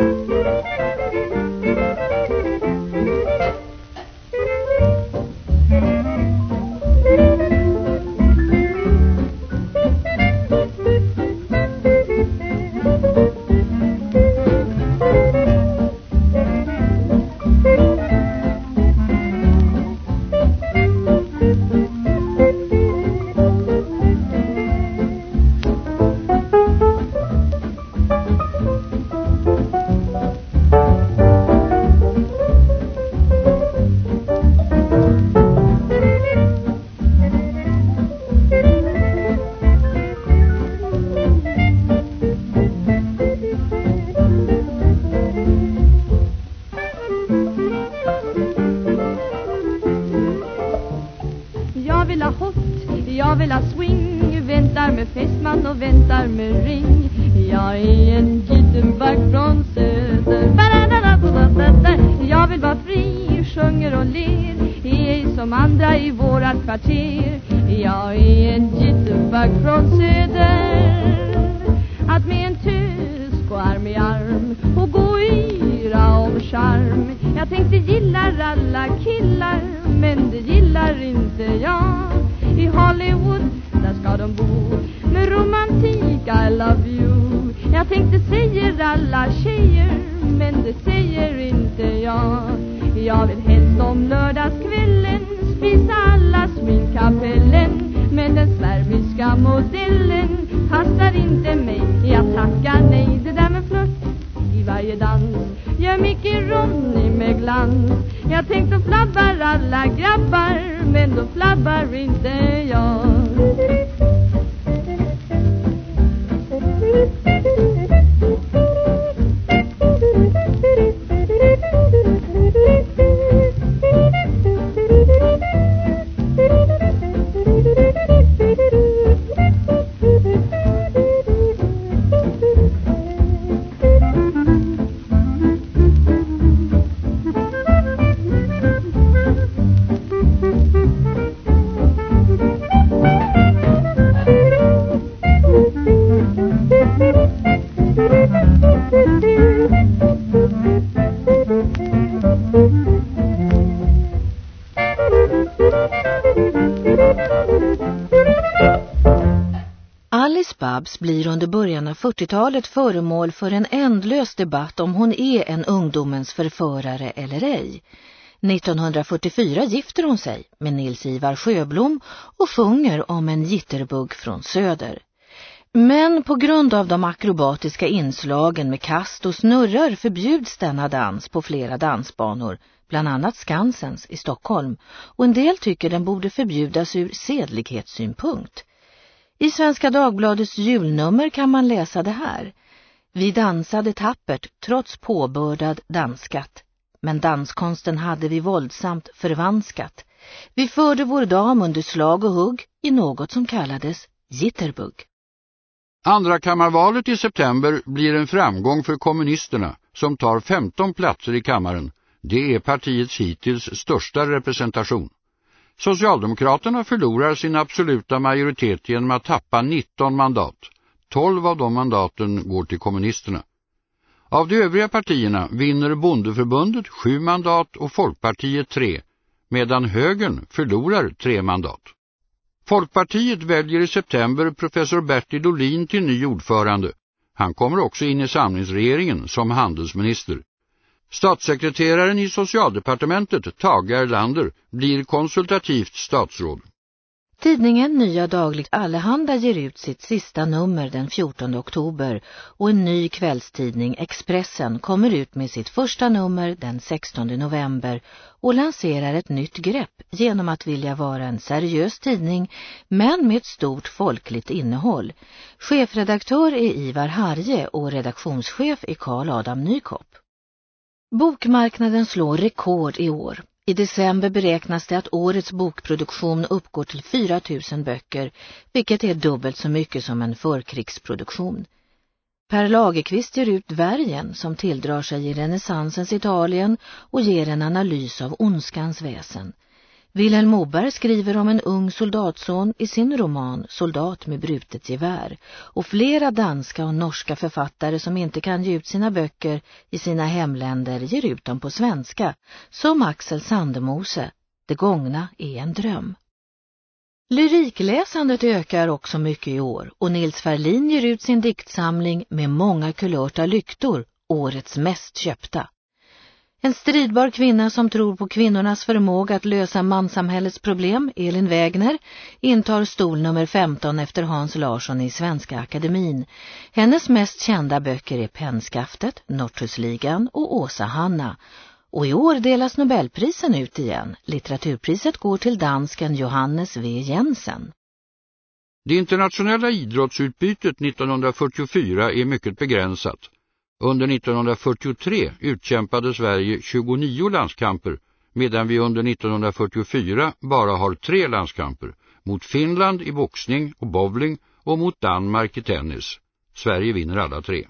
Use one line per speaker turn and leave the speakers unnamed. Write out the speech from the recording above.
Jag fästman och väntar med ring. Jag är en jitterbug från söder. Jag vill vara fri, sjunger och ler. Är som andra i vårat kvarter. Jag är en jitterbug från söder. Att med en tös gå arm i arm Och gå och yra om charm. Jag tänkte gillar alla killar Men det gillar inte jag. I Hollywood, där ska de bo. Tänk tänkte säger alla tjejer Men det säger inte jag. Jag vill helst om lördagskvällen Spisa alla sminkkapellen Men den svärmiska modellen Passar inte mig. Jag tackar nej Det där med flört i varje dans Gör mycket Ronny med glans. Jag tänkte då flabbar alla grabbar Men då flabbar inte jag.
Babs blir under början av 40-talet föremål för en ändlös debatt om hon är en ungdomens förförare eller ej. 1944 gifter hon sig med Nils Ivar Sjöblom och sjunger om en jitterbugg från söder. Men på grund av de akrobatiska inslagen med kast och snurrar förbjuds denna dans på flera dansbanor, bland annat Skansens i Stockholm, och en del tycker den borde förbjudas ur sedlighetssynpunkt. I Svenska Dagbladets julnummer kan man läsa det här. Vi dansade tappert trots påbördad dansskatt. Men danskonsten hade vi våldsamt förvanskat. Vi förde vår dam under slag och hugg i något som kallades jitterbug.
Andrakammarvalet i september blir en framgång för kommunisterna som tar 15 platser i kammaren. Det är partiets hittills största representation. Socialdemokraterna förlorar sin absoluta majoritet genom att tappa 19 mandat. 12 av de mandaten går till kommunisterna. Av de övriga partierna vinner Bondeförbundet 7 mandat och Folkpartiet 3, medan högern förlorar 3 mandat. Folkpartiet väljer i september professor Bertil Olin till ny ordförande. Han kommer också in i samlingsregeringen som handelsminister. Statssekreteraren i socialdepartementet, Tage Erlander, blir konsultativt statsråd.
Tidningen Nya Dagligt Allehanda ger ut sitt sista nummer den 14 oktober och en ny kvällstidning Expressen kommer ut med sitt första nummer den 16 november och lanserar ett nytt grepp genom att vilja vara en seriös tidning men med ett stort folkligt innehåll. Chefredaktör är Ivar Harje och redaktionschef är Karl Adam Nykopp. Bokmarknaden slår rekord i år. I december beräknas det att årets bokproduktion uppgår till 4 000 böcker, vilket är dubbelt så mycket som en förkrigsproduktion. Per Lagerqvist ger ut Värgen som tilldrar sig i renässansens Italien och ger en analys av ondskans väsen. Vilhelm Moberg skriver om en ung soldatson i sin roman Soldat med brutet gevär och flera danska och norska författare som inte kan ge ut sina böcker i sina hemländer ger ut dem på svenska, som Axel Sandemose. Det gångna är en dröm. Lyrikläsandet ökar också mycket i år och Nils Ferlin ger ut sin diktsamling med många kulörta lyktor, årets mest köpta. En stridbar kvinna som tror på kvinnornas förmåga att lösa mansamhällets problem, Elin Wägner, intar stol nummer 15 efter Hans Larsson i Svenska Akademin. Hennes mest kända böcker är Pennskaftet, Nortusligan och Åsa Hanna. Och i år delas Nobelprisen ut igen. Litteraturpriset går till dansken Johannes V. Jensen.
Det internationella idrottsutbytet 1944 är mycket begränsat. Under 1943 utkämpade Sverige 29 landskamper medan vi under 1944 bara har tre landskamper. Mot Finland i boxning och bowling och mot Danmark i tennis. Sverige vinner alla tre.